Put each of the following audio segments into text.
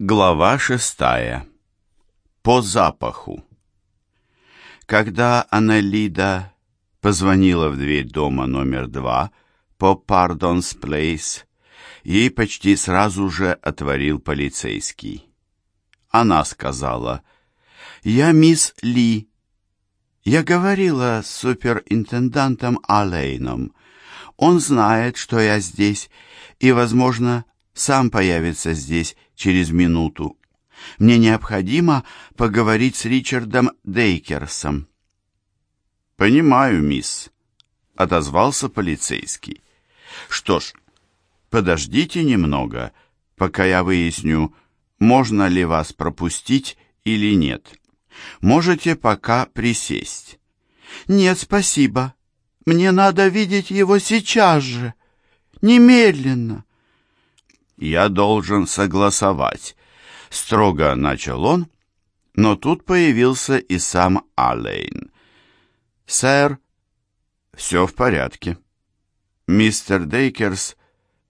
Глава шестая. По запаху. Когда Аналида позвонила в дверь дома номер два по Пардонс Плейс, ей почти сразу же отворил полицейский. Она сказала, «Я мисс Ли. Я говорила с суперинтендантом Аллейном. Он знает, что я здесь, и, возможно, сам появится здесь через минуту. Мне необходимо поговорить с Ричардом Дейкерсом. «Понимаю, мисс», — отозвался полицейский. «Что ж, подождите немного, пока я выясню, можно ли вас пропустить или нет. Можете пока присесть». «Нет, спасибо. Мне надо видеть его сейчас же, немедленно». «Я должен согласовать», — строго начал он, но тут появился и сам Аллейн. «Сэр, все в порядке. Мистер Дейкерс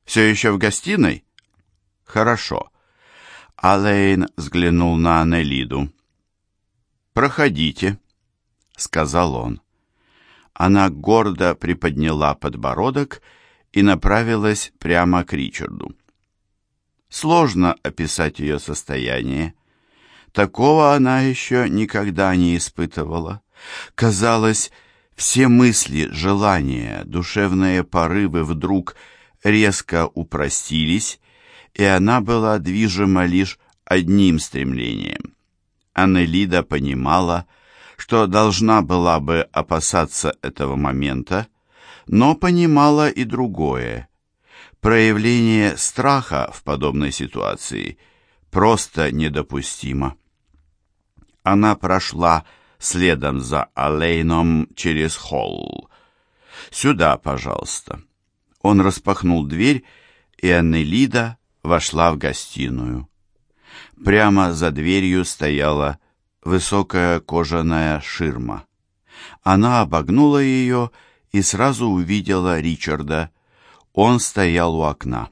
все еще в гостиной?» «Хорошо». Аллейн взглянул на Анелиду. «Проходите», — сказал он. Она гордо приподняла подбородок и направилась прямо к Ричарду. Сложно описать ее состояние. Такого она еще никогда не испытывала. Казалось, все мысли, желания, душевные порывы вдруг резко упростились, и она была движима лишь одним стремлением. Аннелида понимала, что должна была бы опасаться этого момента, но понимала и другое. Проявление страха в подобной ситуации просто недопустимо. Она прошла следом за Алейном через холл. «Сюда, пожалуйста». Он распахнул дверь, и Аннелида вошла в гостиную. Прямо за дверью стояла высокая кожаная ширма. Она обогнула ее и сразу увидела Ричарда, он стоял у окна.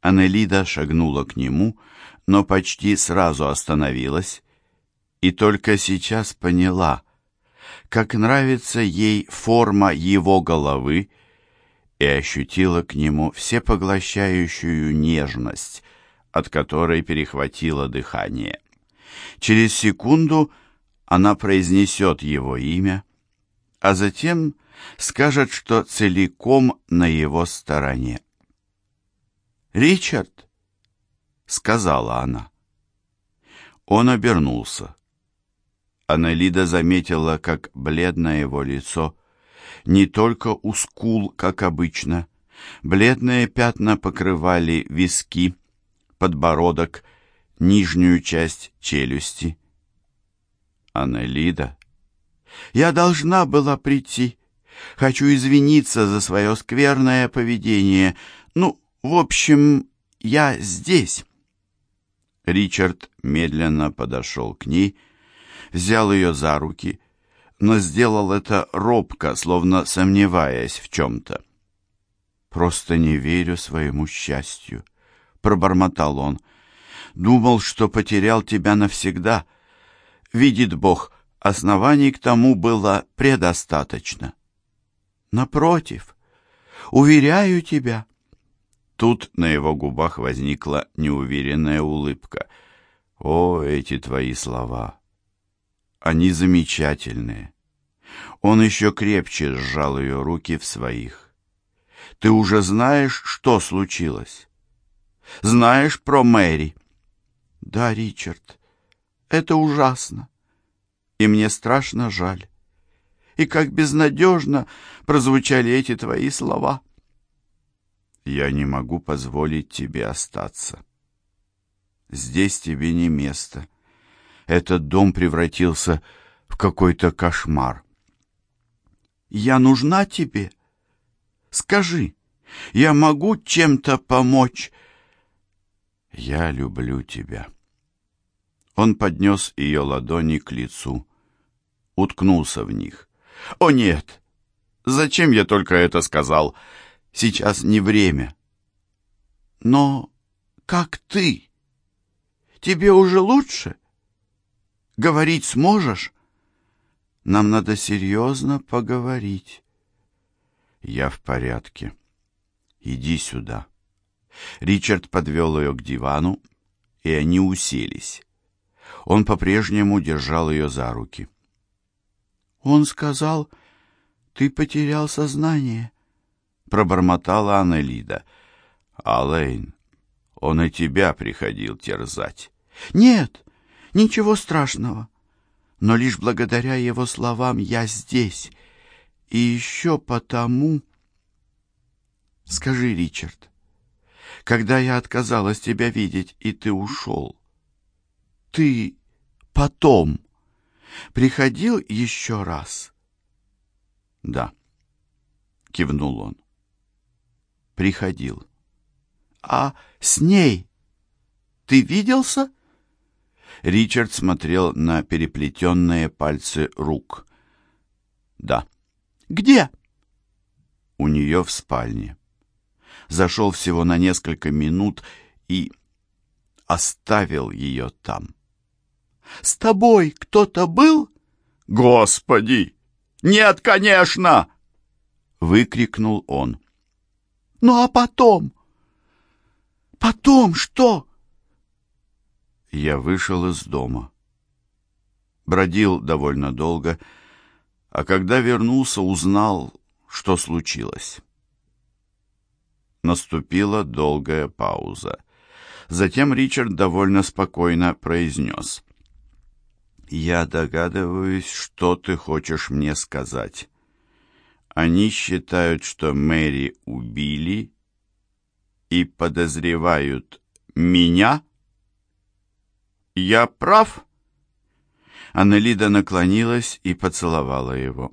Анелида шагнула к нему, но почти сразу остановилась и только сейчас поняла, как нравится ей форма его головы и ощутила к нему всепоглощающую нежность, от которой перехватило дыхание. Через секунду она произнесет его имя, а затем скажет, что целиком на его стороне. «Ричард!» — сказала она. Он обернулся. Аналида заметила, как бледное его лицо, не только у скул, как обычно. Бледные пятна покрывали виски, подбородок, нижнюю часть челюсти. Аналида, я должна была прийти. Хочу извиниться за свое скверное поведение. Ну, в общем, я здесь». Ричард медленно подошел к ней, взял ее за руки, но сделал это робко, словно сомневаясь в чем-то. «Просто не верю своему счастью», — пробормотал он. «Думал, что потерял тебя навсегда. Видит Бог, оснований к тому было предостаточно». Напротив, уверяю тебя. Тут на его губах возникла неуверенная улыбка. О, эти твои слова! Они замечательные. Он еще крепче сжал ее руки в своих. Ты уже знаешь, что случилось? Знаешь про Мэри? Да, Ричард, это ужасно. И мне страшно жаль и как безнадежно прозвучали эти твои слова. Я не могу позволить тебе остаться. Здесь тебе не место. Этот дом превратился в какой-то кошмар. Я нужна тебе? Скажи, я могу чем-то помочь? Я люблю тебя. Он поднес ее ладони к лицу, уткнулся в них. О нет! Зачем я только это сказал? Сейчас не время. Но как ты? тебе уже лучше? Говорить сможешь? Нам надо серьезно поговорить. Я в порядке. Иди сюда. Ричард подвел ее к дивану, и они уселись. Он по-прежнему держал ее за руки. Он сказал, ты потерял сознание, пробормотала Аннелида. Алейн, он и тебя приходил терзать. Нет, ничего страшного. Но лишь благодаря его словам я здесь. И еще потому... Скажи, Ричард, когда я отказалась тебя видеть, и ты ушел, ты потом приходил еще раз? Да, кивнул он. Приходил. А с ней ты виделся? Ричард смотрел на переплетенные пальцы рук. Да. Где? У нее в спальне. Зашел всего на несколько минут и оставил ее там. С тобой кто-то был? Господи! Нет, конечно! Выкрикнул он. Ну а потом? Потом что? Я вышел из дома. Бродил довольно долго, а когда вернулся, узнал, что случилось. Наступила долгая пауза. Затем Ричард довольно спокойно произнес. «Я догадываюсь, что ты хочешь мне сказать. Они считают, что Мэри убили и подозревают меня? Я прав?» Аннелида наклонилась и поцеловала его.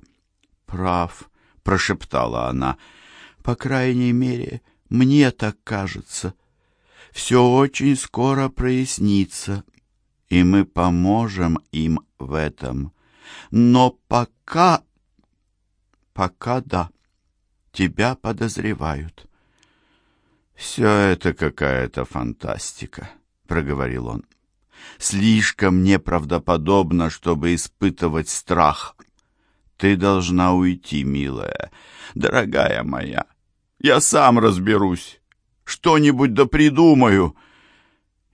«Прав», — прошептала она, — «по крайней мере, мне так кажется. Все очень скоро прояснится, и мы поможем им в этом. Но пока... Пока да, тебя подозревают». «Все это какая-то фантастика», — проговорил он. «Слишком неправдоподобно, чтобы испытывать страх. Ты должна уйти, милая, дорогая моя. Я сам разберусь. Что-нибудь да придумаю».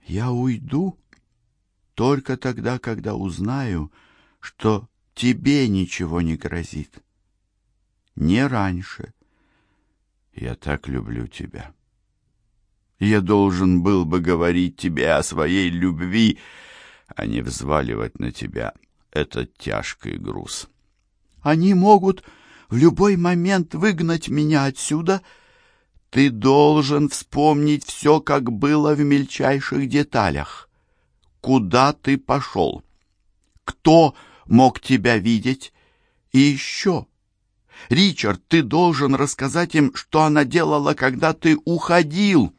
«Я уйду только тогда, когда узнаю, что тебе ничего не грозит. Не раньше. Я так люблю тебя». Я должен был бы говорить тебе о своей любви, а не взваливать на тебя этот тяжкий груз. Они могут в любой момент выгнать меня отсюда. Ты должен вспомнить все, как было в мельчайших деталях. Куда ты пошел? Кто мог тебя видеть? И еще... Ричард, ты должен рассказать им, что она делала, когда ты уходил.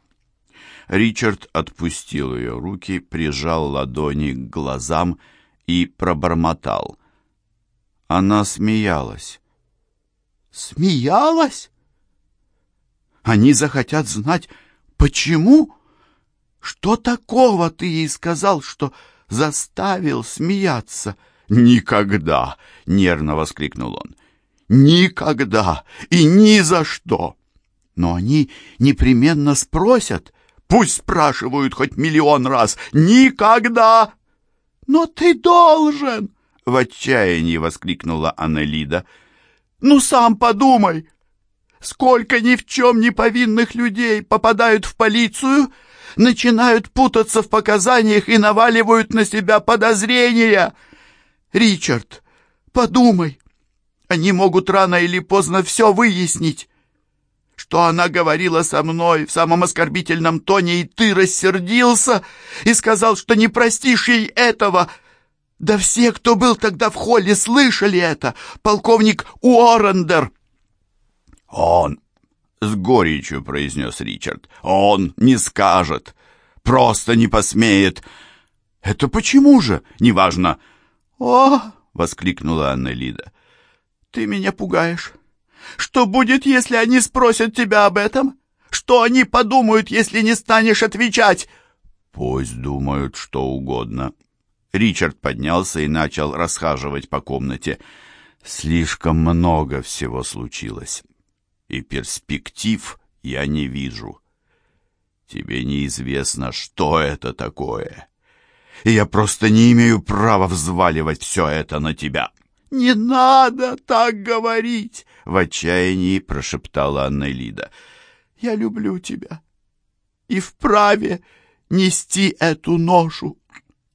Ричард отпустил ее руки, прижал ладони к глазам и пробормотал. Она смеялась. «Смеялась? Они захотят знать, почему? Что такого ты ей сказал, что заставил смеяться?» «Никогда!» — нервно воскликнул он. «Никогда и ни за что!» «Но они непременно спросят, Пусть спрашивают хоть миллион раз. Никогда! Но ты должен! В отчаянии воскликнула Аннелида. Ну сам подумай! Сколько ни в чем не повинных людей попадают в полицию, начинают путаться в показаниях и наваливают на себя подозрения. Ричард, подумай, они могут рано или поздно все выяснить что она говорила со мной в самом оскорбительном тоне, и ты рассердился и сказал, что не простишь ей этого. Да все, кто был тогда в холле, слышали это. Полковник Уоррендер. Он, с горечью произнес Ричард, он не скажет, просто не посмеет. Это почему же? Неважно. О, воскликнула Аннелида. Ты меня пугаешь. Что будет, если они спросят тебя об этом? Что они подумают, если не станешь отвечать? Пусть думают что угодно. Ричард поднялся и начал расхаживать по комнате. Слишком много всего случилось, и перспектив я не вижу. Тебе неизвестно, что это такое. И я просто не имею права взваливать все это на тебя. «Не надо так говорить!» — в отчаянии прошептала Аннелида. «Я люблю тебя и вправе нести эту ношу.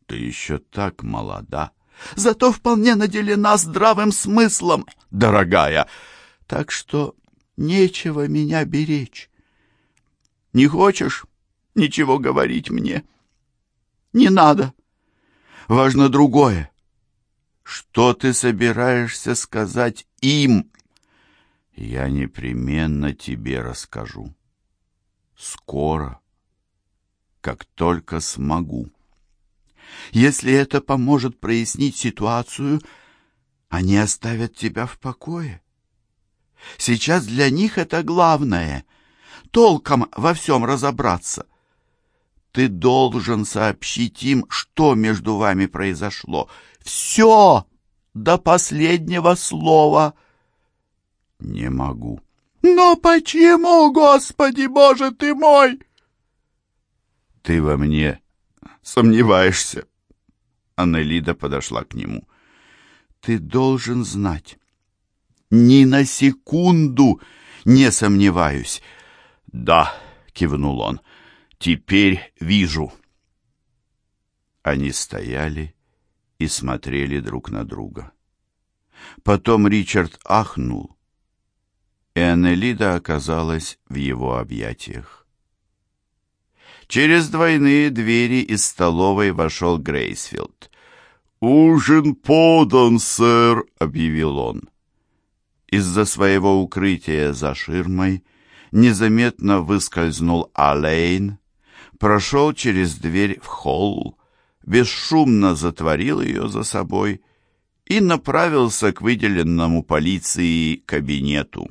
Ты еще так молода, зато вполне наделена здравым смыслом, дорогая, так что нечего меня беречь. Не хочешь ничего говорить мне? Не надо. Важно другое. Что ты собираешься сказать им? Я непременно тебе расскажу. Скоро, как только смогу. Если это поможет прояснить ситуацию, они оставят тебя в покое. Сейчас для них это главное — толком во всем разобраться. Ты должен сообщить им, что между вами произошло. Все до последнего слова. Не могу. Но почему, Господи Боже ты мой? Ты во мне сомневаешься. Аннелида подошла к нему. Ты должен знать. Ни на секунду не сомневаюсь. Да, кивнул он. Теперь вижу. Они стояли и смотрели друг на друга. Потом Ричард ахнул, и Аннелида оказалась в его объятиях. Через двойные двери из столовой вошел Грейсфилд. «Ужин подан, сэр», — объявил он. Из-за своего укрытия за ширмой незаметно выскользнул Алейн, прошел через дверь в холл, бесшумно затворил ее за собой и направился к выделенному полиции кабинету.